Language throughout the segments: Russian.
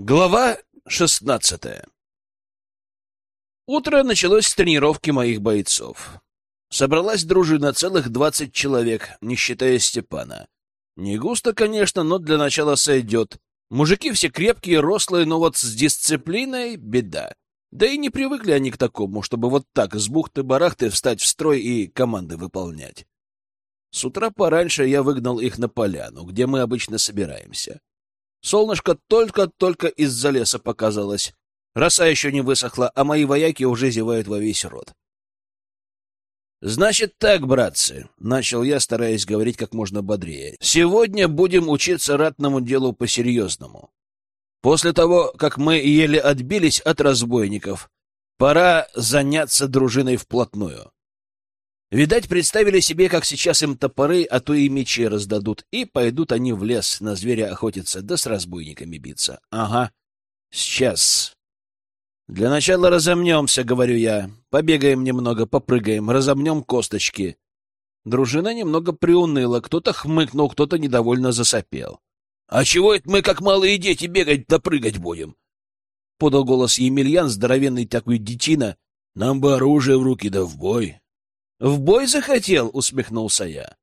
Глава шестнадцатая Утро началось с тренировки моих бойцов. Собралась дружина целых двадцать человек, не считая Степана. Не густо, конечно, но для начала сойдет. Мужики все крепкие, рослые, но вот с дисциплиной беда. Да и не привыкли они к такому, чтобы вот так с бухты-барахты встать в строй и команды выполнять. С утра пораньше я выгнал их на поляну, где мы обычно собираемся. Солнышко только-только из-за леса показалось. Роса еще не высохла, а мои вояки уже зевают во весь рот. «Значит так, братцы», — начал я, стараясь говорить как можно бодрее, — «сегодня будем учиться ратному делу по-серьезному. После того, как мы еле отбились от разбойников, пора заняться дружиной вплотную. Видать, представили себе, как сейчас им топоры, а то и мечи раздадут, и пойдут они в лес на зверя охотиться, да с разбойниками биться. Ага, сейчас. Для начала разомнемся, говорю я. Побегаем немного, попрыгаем, разомнем косточки. Дружина немного приуныла, кто-то хмыкнул, кто-то недовольно засопел. — А чего это мы, как малые дети, бегать да прыгать будем? — подал голос Емельян, здоровенный такой детина. — Нам бы оружие в руки да в бой. В бой захотел, усмехнулся я.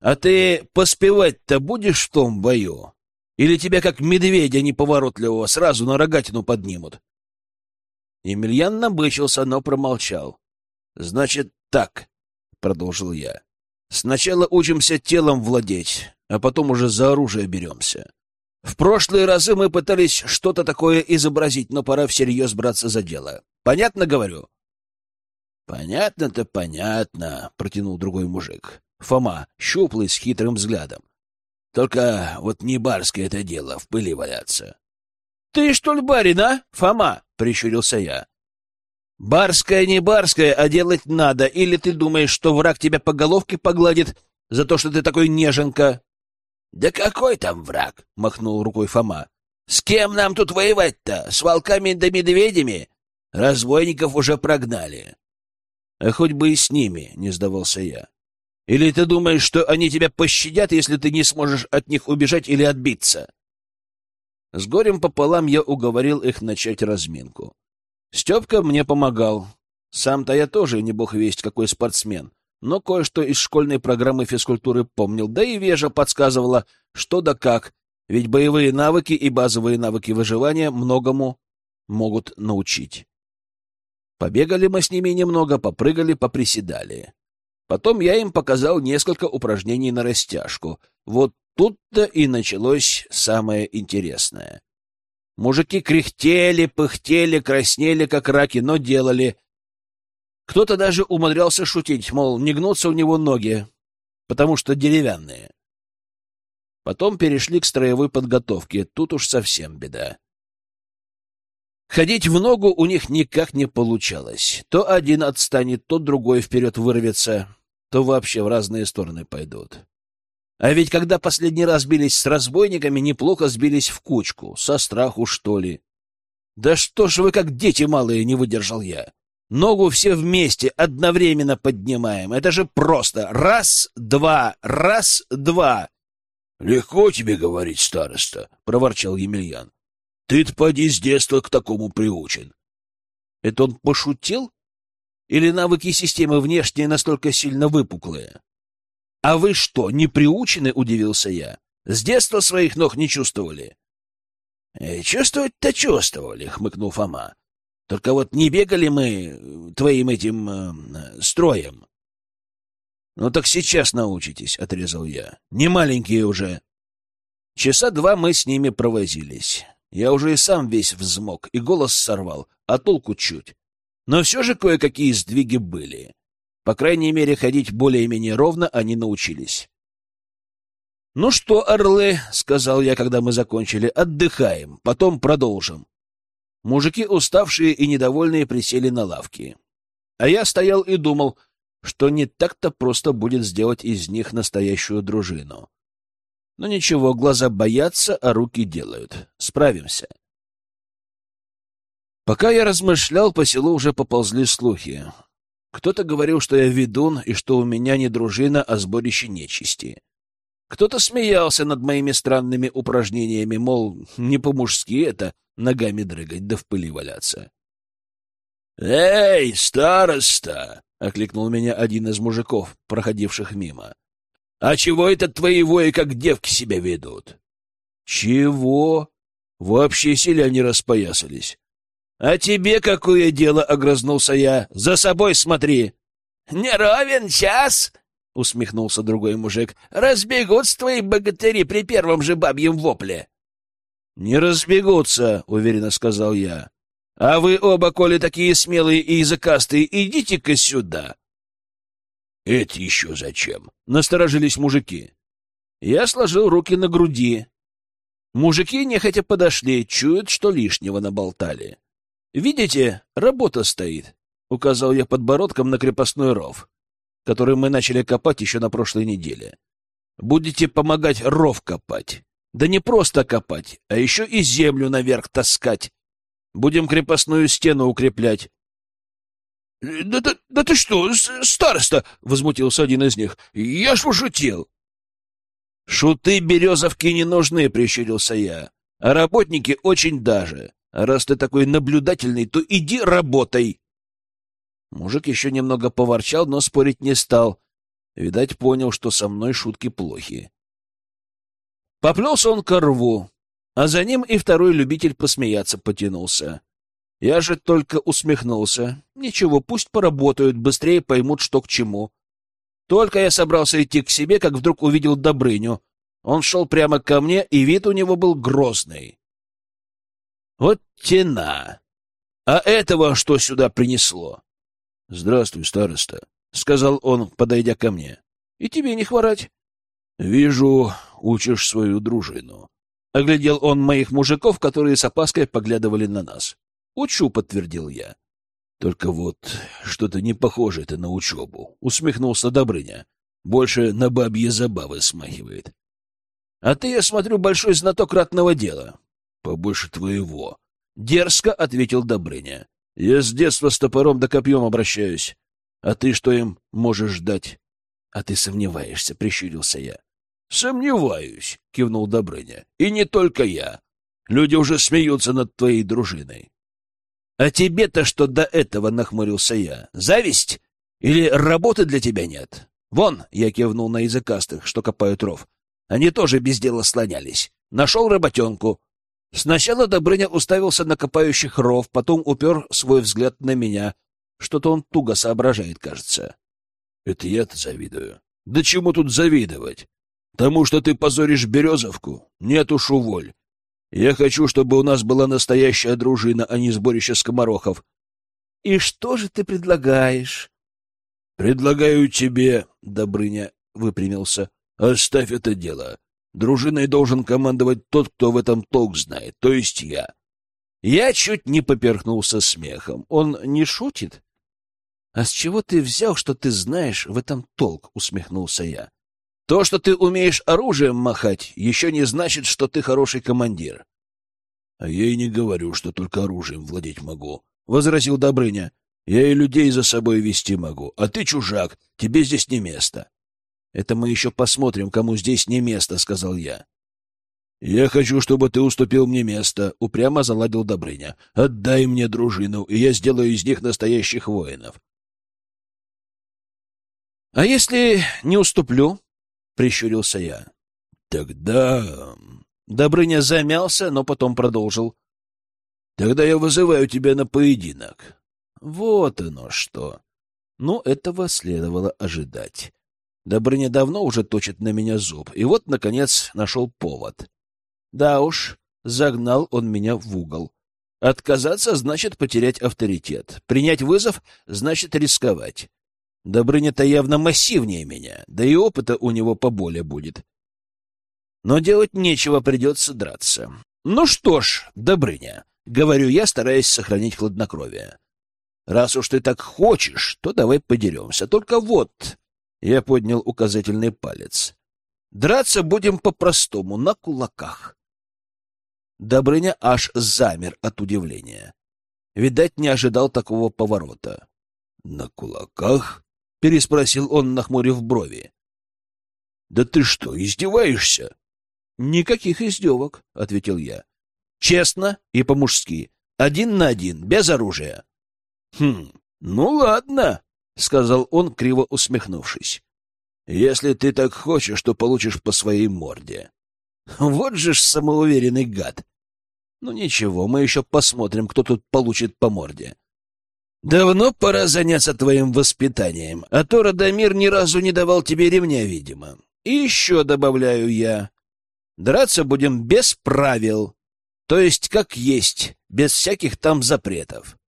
А ты поспевать-то будешь в том бою? Или тебя, как медведя неповоротливого, сразу на рогатину поднимут? Емельян набычился, но промолчал. — Значит, так, — продолжил я. — Сначала учимся телом владеть, а потом уже за оружие беремся. В прошлые разы мы пытались что-то такое изобразить, но пора всерьез браться за дело. Понятно говорю? Понятно-то понятно, протянул другой мужик. Фома, щуплый, с хитрым взглядом. Только вот не барское это дело, в пыли валяться. Ты что ли барин, а, Фома? Прищурился я. Барское не барское, а делать надо. Или ты думаешь, что враг тебя по головке погладит за то, что ты такой неженка? Да какой там враг? Махнул рукой Фома. С кем нам тут воевать-то? С волками да медведями? Разбойников уже прогнали. А хоть бы и с ними, — не сдавался я. Или ты думаешь, что они тебя пощадят, если ты не сможешь от них убежать или отбиться? С горем пополам я уговорил их начать разминку. Степка мне помогал. Сам-то я тоже не бог весть какой спортсмен, но кое-что из школьной программы физкультуры помнил, да и Вежа подсказывала, что да как, ведь боевые навыки и базовые навыки выживания многому могут научить. Побегали мы с ними немного, попрыгали, поприседали. Потом я им показал несколько упражнений на растяжку. Вот тут-то и началось самое интересное. Мужики кряхтели, пыхтели, краснели, как раки, но делали. Кто-то даже умудрялся шутить, мол, не гнутся у него ноги, потому что деревянные. Потом перешли к строевой подготовке. Тут уж совсем беда. Ходить в ногу у них никак не получалось. То один отстанет, то другой вперед вырвется, то вообще в разные стороны пойдут. А ведь когда последний раз бились с разбойниками, неплохо сбились в кучку, со страху, что ли. Да что ж вы как дети малые, не выдержал я. Ногу все вместе одновременно поднимаем. Это же просто. Раз, два, раз, два. — Легко тебе говорить, староста, — проворчал Емельян. Ты-то поди с детства к такому приучен. Это он пошутил? Или навыки системы внешние настолько сильно выпуклые? А вы что, не приучены, удивился я. С детства своих ног не чувствовали? «Э, чувствовать-то чувствовали, хмыкнул Фома. Только вот не бегали мы твоим этим э, строем. Ну так сейчас научитесь, отрезал я. Не маленькие уже. Часа два мы с ними провозились. Я уже и сам весь взмок, и голос сорвал, а толку чуть. Но все же кое-какие сдвиги были. По крайней мере, ходить более-менее ровно они научились. «Ну что, орлы», — сказал я, когда мы закончили, — «отдыхаем, потом продолжим». Мужики, уставшие и недовольные, присели на лавки. А я стоял и думал, что не так-то просто будет сделать из них настоящую дружину. Но ничего, глаза боятся, а руки делают. Справимся. Пока я размышлял, по селу уже поползли слухи. Кто-то говорил, что я ведун и что у меня не дружина, а сборище нечисти. Кто-то смеялся над моими странными упражнениями, мол, не по-мужски это ногами дрыгать да в пыли валяться. «Эй, староста!» — окликнул меня один из мужиков, проходивших мимо. «А чего это твои вои как девки себя ведут?» «Чего?» Вообще селяне распоясались. «А тебе какое дело?» — огрызнулся я. «За собой смотри!» «Не ровен час!» — усмехнулся другой мужик. «Разбегутся твои богатыри при первом же бабьем вопле!» «Не разбегутся!» — уверенно сказал я. А вы оба, коли такие смелые и языкастые, идите-ка сюда. — Это еще зачем? — насторожились мужики. Я сложил руки на груди. Мужики нехотя подошли, чуют, что лишнего наболтали. — Видите, работа стоит, — указал я подбородком на крепостной ров, который мы начали копать еще на прошлой неделе. — Будете помогать ров копать. Да не просто копать, а еще и землю наверх таскать. Будем крепостную стену укреплять. Да, да, да ты что, староста? — возмутился один из них. — Я ж пошутил. — Шуты березовки не нужны, — прищурился я. — А работники очень даже. Раз ты такой наблюдательный, то иди работай. Мужик еще немного поворчал, но спорить не стал. Видать, понял, что со мной шутки плохи. Поплелся он к рву а за ним и второй любитель посмеяться потянулся. Я же только усмехнулся. Ничего, пусть поработают, быстрее поймут, что к чему. Только я собрался идти к себе, как вдруг увидел Добрыню. Он шел прямо ко мне, и вид у него был грозный. Вот тена! А этого что сюда принесло? — Здравствуй, староста, — сказал он, подойдя ко мне. — И тебе не хворать. — Вижу, учишь свою дружину. Оглядел он моих мужиков, которые с опаской поглядывали на нас. «Учу», — подтвердил я. «Только вот что-то не похоже это на учебу», — усмехнулся Добрыня. «Больше на бабье забавы смахивает». «А ты, я смотрю, большой знаток ратного дела». «Побольше твоего», — дерзко ответил Добрыня. «Я с детства с топором да копьем обращаюсь. А ты что им можешь дать?» «А ты сомневаешься», — прищурился я. Сомневаюсь, кивнул Добрыня. И не только я. Люди уже смеются над твоей дружиной. А тебе-то что до этого, нахмурился я. Зависть? Или работы для тебя нет? Вон, я кивнул на языкастых, что копают ров. Они тоже без дела слонялись. Нашел работенку. Сначала Добрыня уставился на копающих ров, потом упер свой взгляд на меня. Что-то он туго соображает, кажется. Это я-то завидую. Да чему тут завидовать? Тому, что ты позоришь Березовку? Нет уж, уволь. Я хочу, чтобы у нас была настоящая дружина, а не сборище скоморохов. — И что же ты предлагаешь? — Предлагаю тебе, — Добрыня выпрямился, — оставь это дело. Дружиной должен командовать тот, кто в этом толк знает, то есть я. Я чуть не поперхнулся смехом. Он не шутит? — А с чего ты взял, что ты знаешь в этом толк? — усмехнулся я. То, что ты умеешь оружием махать, еще не значит, что ты хороший командир. — А я и не говорю, что только оружием владеть могу, — возразил Добрыня. — Я и людей за собой вести могу, а ты чужак, тебе здесь не место. — Это мы еще посмотрим, кому здесь не место, — сказал я. — Я хочу, чтобы ты уступил мне место, — упрямо заладил Добрыня. — Отдай мне дружину, и я сделаю из них настоящих воинов. — А если не уступлю? — прищурился я. — Тогда... Добрыня замялся, но потом продолжил. — Тогда я вызываю тебя на поединок. Вот оно что. Ну, этого следовало ожидать. Добрыня давно уже точит на меня зуб, и вот, наконец, нашел повод. Да уж, загнал он меня в угол. Отказаться значит потерять авторитет. Принять вызов значит рисковать. Добрыня-то явно массивнее меня, да и опыта у него поболее будет. Но делать нечего, придется драться. Ну что ж, Добрыня, — говорю я, стараясь сохранить хладнокровие. Раз уж ты так хочешь, то давай подеремся. Только вот... Я поднял указательный палец. Драться будем по-простому, на кулаках. Добрыня аж замер от удивления. Видать, не ожидал такого поворота. — На кулаках? Переспросил он, нахмурив брови. Да ты что, издеваешься? Никаких издевок, ответил я. Честно и по-мужски. Один на один, без оружия. Хм, ну ладно, сказал он, криво усмехнувшись. Если ты так хочешь, то получишь по своей морде. Вот же ж самоуверенный гад. Ну ничего, мы еще посмотрим, кто тут получит по морде. Давно пора заняться твоим воспитанием, а то Радомир ни разу не давал тебе ремня, видимо. И еще добавляю я. Драться будем без правил, то есть как есть, без всяких там запретов.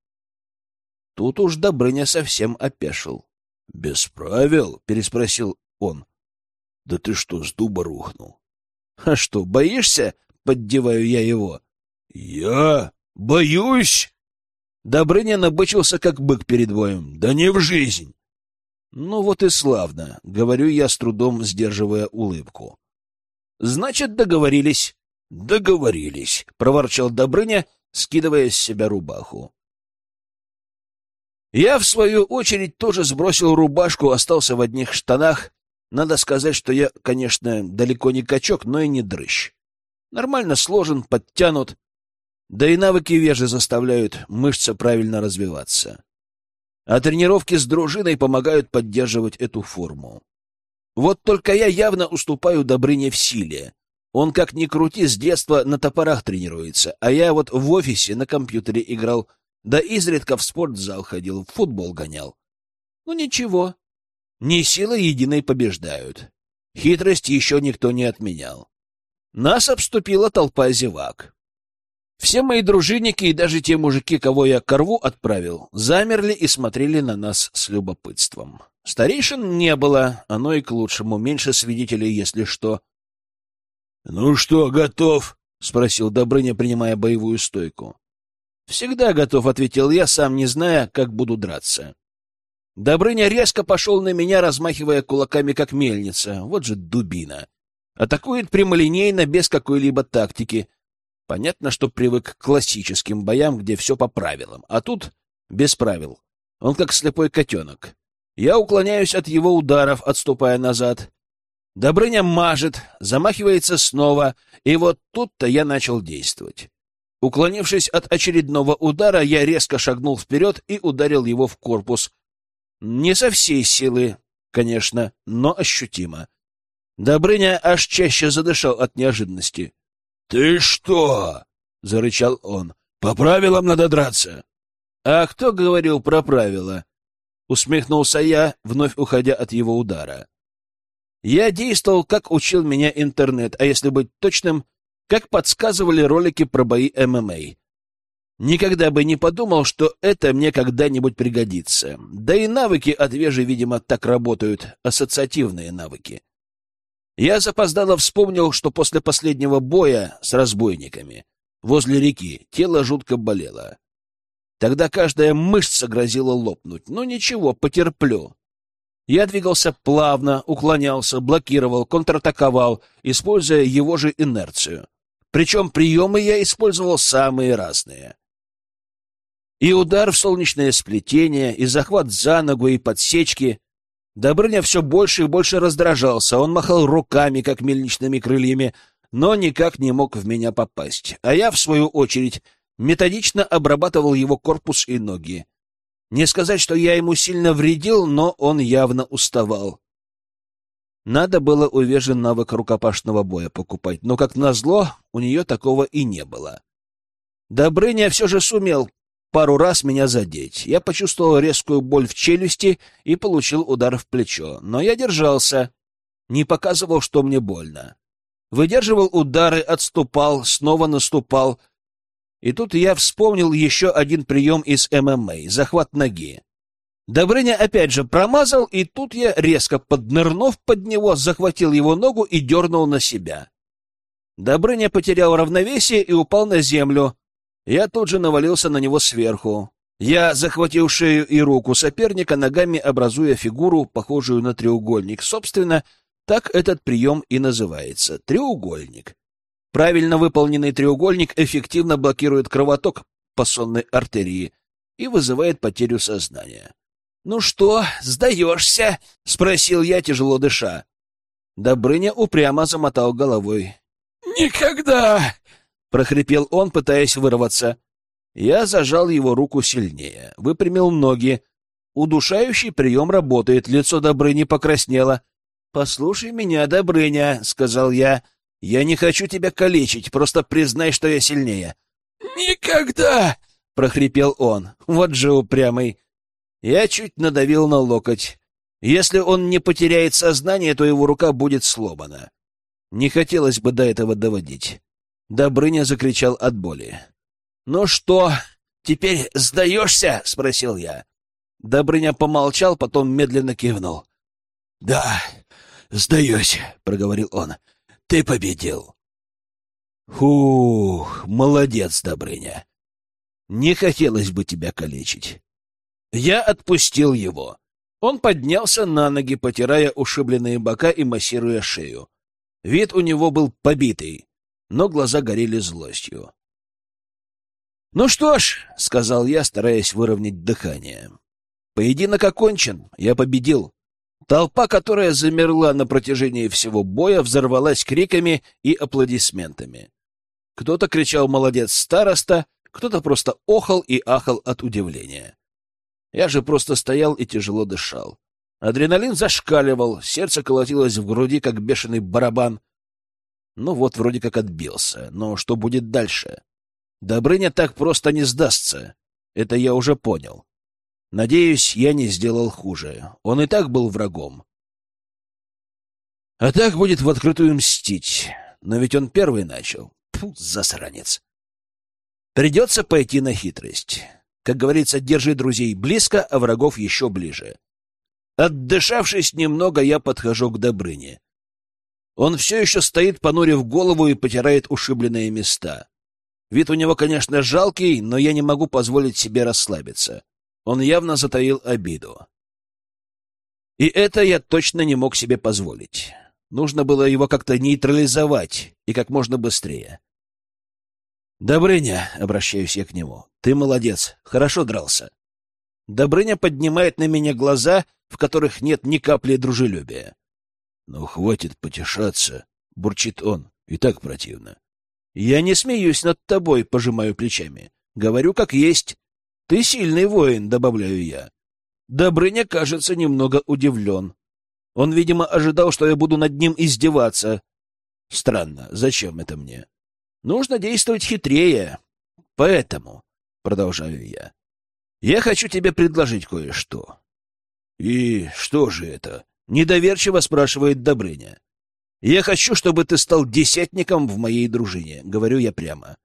Тут уж Добрыня совсем опешил. — Без правил? — переспросил он. — Да ты что, с дуба рухнул? — А что, боишься? — поддеваю я его. — Я? Боюсь? Добрыня набычился, как бык перед боем. Да не в жизнь. Ну вот и славно, говорю я с трудом, сдерживая улыбку. Значит, договорились. Договорились, проворчал Добрыня, скидывая с себя рубаху. Я, в свою очередь, тоже сбросил рубашку, остался в одних штанах. Надо сказать, что я, конечно, далеко не качок, но и не дрыщ. Нормально сложен, подтянут, да и навыки вежи заставляют мышцы правильно развиваться. А тренировки с дружиной помогают поддерживать эту форму. Вот только я явно уступаю Добрыне в силе. Он, как ни крути, с детства на топорах тренируется, а я вот в офисе на компьютере играл, да изредка в спортзал ходил, в футбол гонял. Ну ничего, не силы единой побеждают. Хитрость еще никто не отменял. Нас обступила толпа зевак. Все мои дружинники и даже те мужики, кого я к рву отправил, замерли и смотрели на нас с любопытством. Старейшин не было, оно и к лучшему, меньше свидетелей, если что. — Ну что, готов? — спросил Добрыня, принимая боевую стойку. — Всегда готов, — ответил я, сам не зная, как буду драться. Добрыня резко пошел на меня, размахивая кулаками, как мельница. Вот же дубина. Атакует прямолинейно, без какой-либо тактики — Понятно, что привык к классическим боям, где все по правилам, а тут без правил. Он как слепой котенок. Я уклоняюсь от его ударов, отступая назад. Добрыня мажет, замахивается снова, и вот тут-то я начал действовать. Уклонившись от очередного удара, я резко шагнул вперед и ударил его в корпус. Не со всей силы, конечно, но ощутимо. Добрыня аж чаще задышал от неожиданности. «Ты что?» — зарычал он. «По правилам надо драться». «А кто говорил про правила?» — усмехнулся я, вновь уходя от его удара. Я действовал, как учил меня интернет, а если быть точным, как подсказывали ролики про бои ММА. Никогда бы не подумал, что это мне когда-нибудь пригодится. Да и навыки от вежи, видимо, так работают, ассоциативные навыки. Я запоздало вспомнил, что после последнего боя с разбойниками возле реки тело жутко болело. Тогда каждая мышца грозила лопнуть. Но ничего, потерплю. Я двигался плавно, уклонялся, блокировал, контратаковал, используя его же инерцию. Причем приемы я использовал самые разные. И удар в солнечное сплетение, и захват за ногу, и подсечки. Добрыня все больше и больше раздражался. Он махал руками, как мельничными крыльями, но никак не мог в меня попасть. А я, в свою очередь, методично обрабатывал его корпус и ноги. Не сказать, что я ему сильно вредил, но он явно уставал. Надо было у Вежи навык рукопашного боя покупать, но, как назло, у нее такого и не было. Добрыня все же сумел пару раз меня задеть. Я почувствовал резкую боль в челюсти и получил удар в плечо. Но я держался, не показывал, что мне больно. Выдерживал удары, отступал, снова наступал. И тут я вспомнил еще один прием из ММА — захват ноги. Добрыня опять же промазал, и тут я, резко поднырнув под него, захватил его ногу и дернул на себя. Добрыня потерял равновесие и упал на землю, я тут же навалился на него сверху. Я захватил шею и руку соперника, ногами образуя фигуру, похожую на треугольник. Собственно, так этот прием и называется — треугольник. Правильно выполненный треугольник эффективно блокирует кровоток по сонной артерии и вызывает потерю сознания. — Ну что, сдаешься? — спросил я, тяжело дыша. Добрыня упрямо замотал головой. «Никогда!» — прохрипел он, пытаясь вырваться. Я зажал его руку сильнее, выпрямил ноги. Удушающий прием работает, лицо Добрыни покраснело. «Послушай меня, Добрыня», — сказал я. «Я не хочу тебя калечить, просто признай, что я сильнее». «Никогда!» — прохрипел он. Вот же упрямый. Я чуть надавил на локоть. Если он не потеряет сознание, то его рука будет сломана. Не хотелось бы до этого доводить. Добрыня закричал от боли. «Ну что, теперь сдаешься?» — спросил я. Добрыня помолчал, потом медленно кивнул. «Да, сдаюсь», — проговорил он. «Ты победил». «Фух, молодец, Добрыня. Не хотелось бы тебя калечить». Я отпустил его. Он поднялся на ноги, потирая ушибленные бока и массируя шею. Вид у него был побитый, но глаза горели злостью. «Ну что ж», — сказал я, стараясь выровнять дыхание, — «поединок окончен, я победил». Толпа, которая замерла на протяжении всего боя, взорвалась криками и аплодисментами. Кто-то кричал «Молодец, староста!», кто-то просто охал и ахал от удивления. Я же просто стоял и тяжело дышал. Адреналин зашкаливал, сердце колотилось в груди, как бешеный барабан. Ну вот, вроде как отбился. Но что будет дальше? Добрыня так просто не сдастся. Это я уже понял. Надеюсь, я не сделал хуже. Он и так был врагом. А так будет в открытую мстить. Но ведь он первый начал. Фу, засранец. Придется пойти на хитрость. Как говорится, держи друзей близко, а врагов еще ближе. Отдышавшись немного, я подхожу к Добрыне. Он все еще стоит, понурив голову и потирает ушибленные места. Вид у него, конечно, жалкий, но я не могу позволить себе расслабиться. Он явно затаил обиду. И это я точно не мог себе позволить. Нужно было его как-то нейтрализовать и как можно быстрее. «Добрыня», — обращаюсь я к нему, — «ты молодец, хорошо дрался». Добрыня поднимает на меня глаза, в которых нет ни капли дружелюбия. «Ну, хватит потешаться», — бурчит он, — «и так противно». «Я не смеюсь над тобой», — пожимаю плечами. «Говорю, как есть. Ты сильный воин», — добавляю я. Добрыня, кажется, немного удивлен. Он, видимо, ожидал, что я буду над ним издеваться. Странно, зачем это мне? Нужно действовать хитрее. Поэтому, — продолжаю я, — я хочу тебе предложить кое-что. — И что же это? — недоверчиво спрашивает Добрыня. — Я хочу, чтобы ты стал десятником в моей дружине, — говорю я прямо.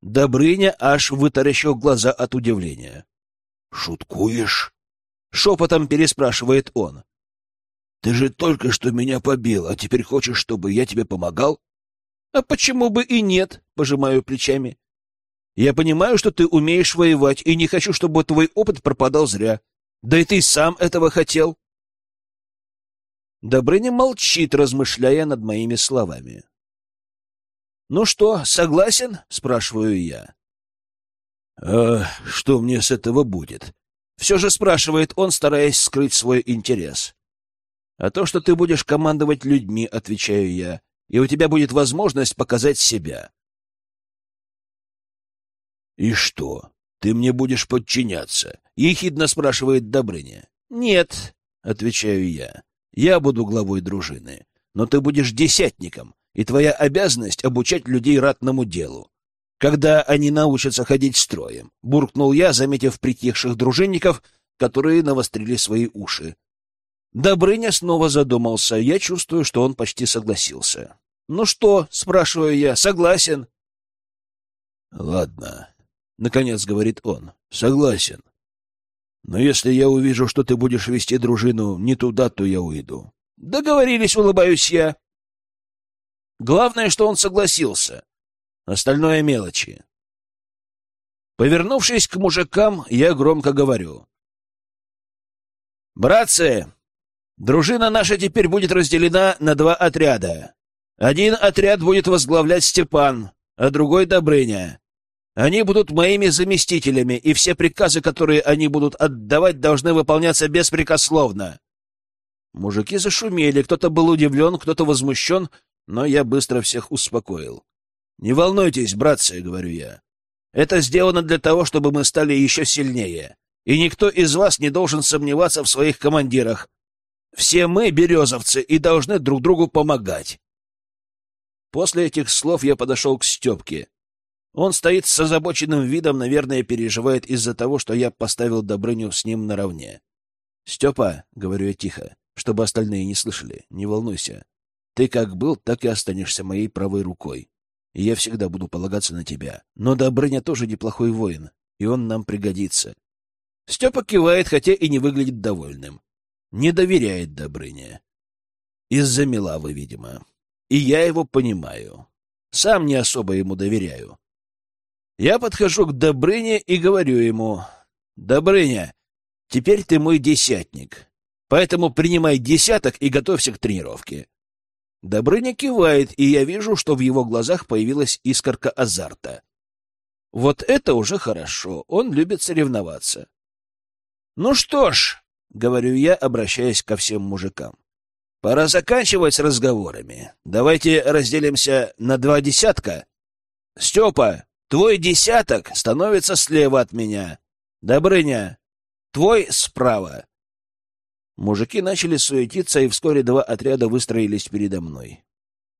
Добрыня аж вытаращил глаза от удивления. — Шуткуешь? — шепотом переспрашивает он. — Ты же только что меня побил, а теперь хочешь, чтобы я тебе помогал? А почему бы и нет, пожимаю плечами. Я понимаю, что ты умеешь воевать, и не хочу, чтобы твой опыт пропадал зря. Да и ты сам этого хотел. Добрыня молчит, размышляя над моими словами. «Ну что, согласен?» — спрашиваю я. «А что мне с этого будет?» Все же спрашивает он, стараясь скрыть свой интерес. «А то, что ты будешь командовать людьми», — отвечаю я, и у тебя будет возможность показать себя. — И что, ты мне будешь подчиняться? — ехидно спрашивает Добрыня. — Нет, — отвечаю я, — я буду главой дружины, но ты будешь десятником, и твоя обязанность — обучать людей ратному делу. Когда они научатся ходить строем, — буркнул я, заметив притихших дружинников, которые навострили свои уши. Добрыня снова задумался. Я чувствую, что он почти согласился. «Ну что?» — спрашиваю я. «Согласен». «Ладно», — наконец говорит он. «Согласен. Но если я увижу, что ты будешь вести дружину не туда, то я уйду». «Договорились», — улыбаюсь я. Главное, что он согласился. Остальное — мелочи. Повернувшись к мужикам, я громко говорю. «Братцы, Дружина наша теперь будет разделена на два отряда. Один отряд будет возглавлять Степан, а другой — Добрыня. Они будут моими заместителями, и все приказы, которые они будут отдавать, должны выполняться беспрекословно. Мужики зашумели, кто-то был удивлен, кто-то возмущен, но я быстро всех успокоил. «Не волнуйтесь, братцы», — говорю я. «Это сделано для того, чтобы мы стали еще сильнее, и никто из вас не должен сомневаться в своих командирах. Все мы березовцы и должны друг другу помогать». После этих слов я подошел к Степке. Он стоит с озабоченным видом, наверное, переживает из-за того, что я поставил Добрыню с ним наравне. — Степа, — говорю я тихо, чтобы остальные не слышали, — не волнуйся. Ты как был, так и останешься моей правой рукой. И я всегда буду полагаться на тебя. Но Добрыня тоже неплохой воин, и он нам пригодится. Степа кивает, хотя и не выглядит довольным. Не доверяет Добрыне. Из-за Милавы, видимо. И я его понимаю. Сам не особо ему доверяю. Я подхожу к Добрыне и говорю ему, «Добрыня, теперь ты мой десятник, поэтому принимай десяток и готовься к тренировке». Добрыня кивает, и я вижу, что в его глазах появилась искорка азарта. Вот это уже хорошо, он любит соревноваться. «Ну что ж», — говорю я, обращаясь ко всем мужикам, — «пора заканчивать с разговорами. Давайте разделимся на два десятка. Степа, Твой десяток становится слева от меня. Добрыня, твой справа. Мужики начали суетиться, и вскоре два отряда выстроились передо мной.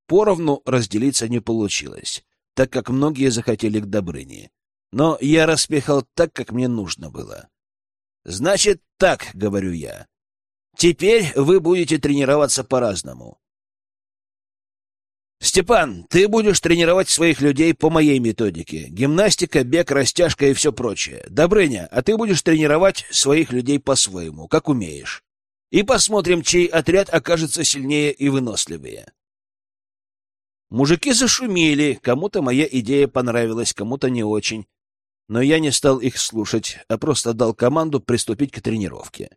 Поровну разделиться не получилось, так как многие захотели к Добрыне. Но я распихал так, как мне нужно было. «Значит, так», — говорю я. «Теперь вы будете тренироваться по-разному. «Степан, ты будешь тренировать своих людей по моей методике. Гимнастика, бег, растяжка и все прочее. Добрыня, а ты будешь тренировать своих людей по-своему, как умеешь. И посмотрим, чей отряд окажется сильнее и выносливее». Мужики зашумели, кому-то моя идея понравилась, кому-то не очень. Но я не стал их слушать, а просто дал команду приступить к тренировке.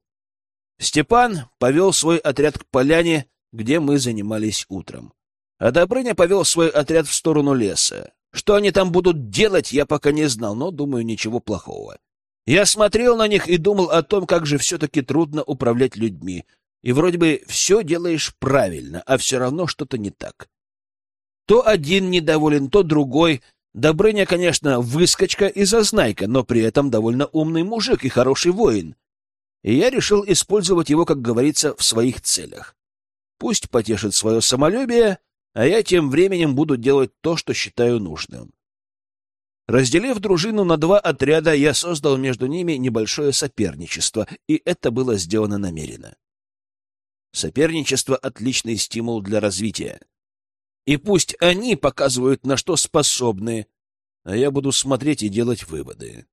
Степан повел свой отряд к поляне, где мы занимались утром. А Добрыня повел свой отряд в сторону леса. Что они там будут делать, я пока не знал, но, думаю, ничего плохого. Я смотрел на них и думал о том, как же все-таки трудно управлять людьми. И вроде бы все делаешь правильно, а все равно что-то не так. То один недоволен, то другой. Добрыня, конечно, выскочка и зазнайка, но при этом довольно умный мужик и хороший воин. И я решил использовать его, как говорится, в своих целях. Пусть потешит свое самолюбие, а я тем временем буду делать то, что считаю нужным. Разделив дружину на два отряда, я создал между ними небольшое соперничество, и это было сделано намеренно. Соперничество — отличный стимул для развития. И пусть они показывают, на что способны, а я буду смотреть и делать выводы.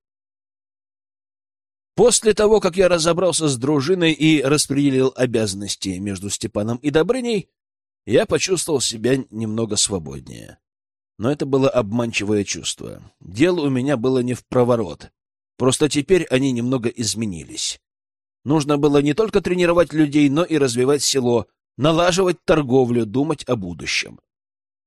После того, как я разобрался с дружиной и распределил обязанности между Степаном и Добрыней, я почувствовал себя немного свободнее. Но это было обманчивое чувство. Дело у меня было не в проворот. Просто теперь они немного изменились. Нужно было не только тренировать людей, но и развивать село, налаживать торговлю, думать о будущем.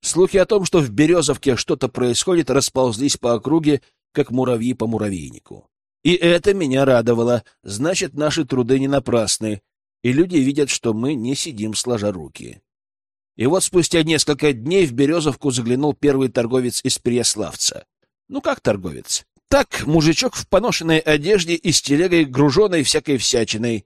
Слухи о том, что в Березовке что-то происходит, расползлись по округе, как муравьи по муравейнику. И это меня радовало. Значит, наши труды не напрасны, и люди видят, что мы не сидим сложа руки. И вот спустя несколько дней в Березовку заглянул первый торговец из Переяславца. Ну как торговец? Так, мужичок в поношенной одежде и с телегой, груженной всякой всячиной.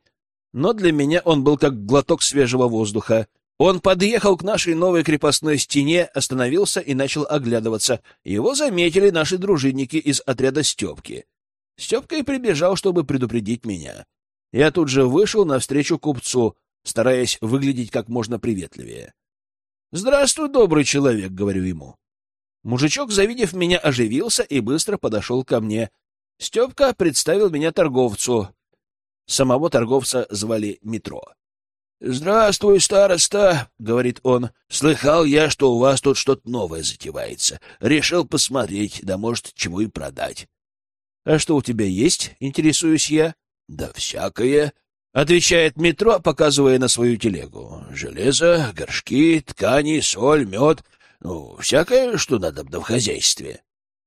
Но для меня он был как глоток свежего воздуха. Он подъехал к нашей новой крепостной стене, остановился и начал оглядываться. Его заметили наши дружинники из отряда Степки. Степка и прибежал, чтобы предупредить меня. Я тут же вышел навстречу купцу, стараясь выглядеть как можно приветливее. «Здравствуй, добрый человек», — говорю ему. Мужичок, завидев меня, оживился и быстро подошел ко мне. Степка представил меня торговцу. Самого торговца звали Метро. «Здравствуй, староста», — говорит он. «Слыхал я, что у вас тут что-то новое затевается. Решил посмотреть, да может, чего и продать». «А что у тебя есть?» — интересуюсь я. «Да всякое», Отвечает метро, показывая на свою телегу. Железо, горшки, ткани, соль, мед. Ну, всякое, что надо в хозяйстве.